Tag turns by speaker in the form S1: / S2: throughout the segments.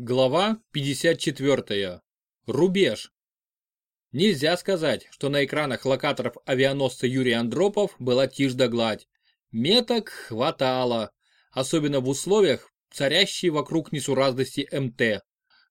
S1: Глава 54. Рубеж. Нельзя сказать, что на экранах локаторов авианосца Юрий Андропов была тишь да гладь. Меток хватало, особенно в условиях, царящей вокруг несуразности МТ.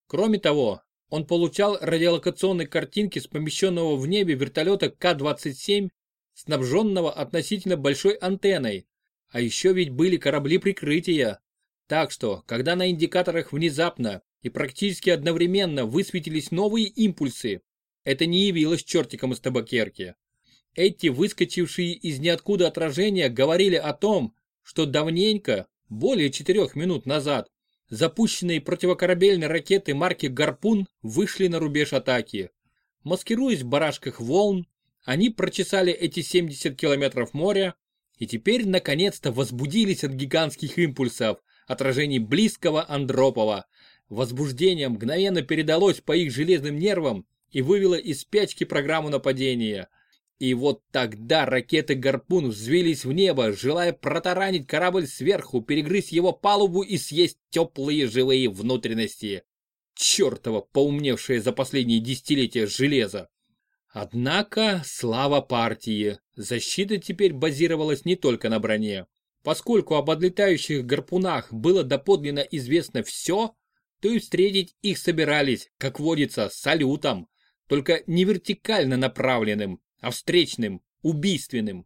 S1: Кроме того, он получал радиолокационные картинки с помещенного в небе вертолета К-27, снабженного относительно большой антенной. А еще ведь были корабли прикрытия, так что, когда на индикаторах внезапно и практически одновременно высветились новые импульсы, это не явилось чертиком из табакерки. Эти выскочившие из ниоткуда отражения говорили о том, что давненько, более четырех минут назад, запущенные противокорабельные ракеты марки «Гарпун» вышли на рубеж атаки. Маскируясь в барашках волн, они прочесали эти 70 километров моря и теперь наконец-то возбудились от гигантских импульсов, отражений близкого Андропова. Возбуждение мгновенно передалось по их железным нервам и вывело из спячки программу нападения. И вот тогда ракеты «Гарпун» взвелись в небо, желая протаранить корабль сверху, перегрызть его палубу и съесть теплые живые внутренности. Чертово поумневшее за последние десятилетия железо. Однако, слава партии, защита теперь базировалась не только на броне. Поскольку об отлетающих гарпунах было доподлинно известно все, то и встретить их собирались, как водится, салютом, только не вертикально направленным, а встречным, убийственным.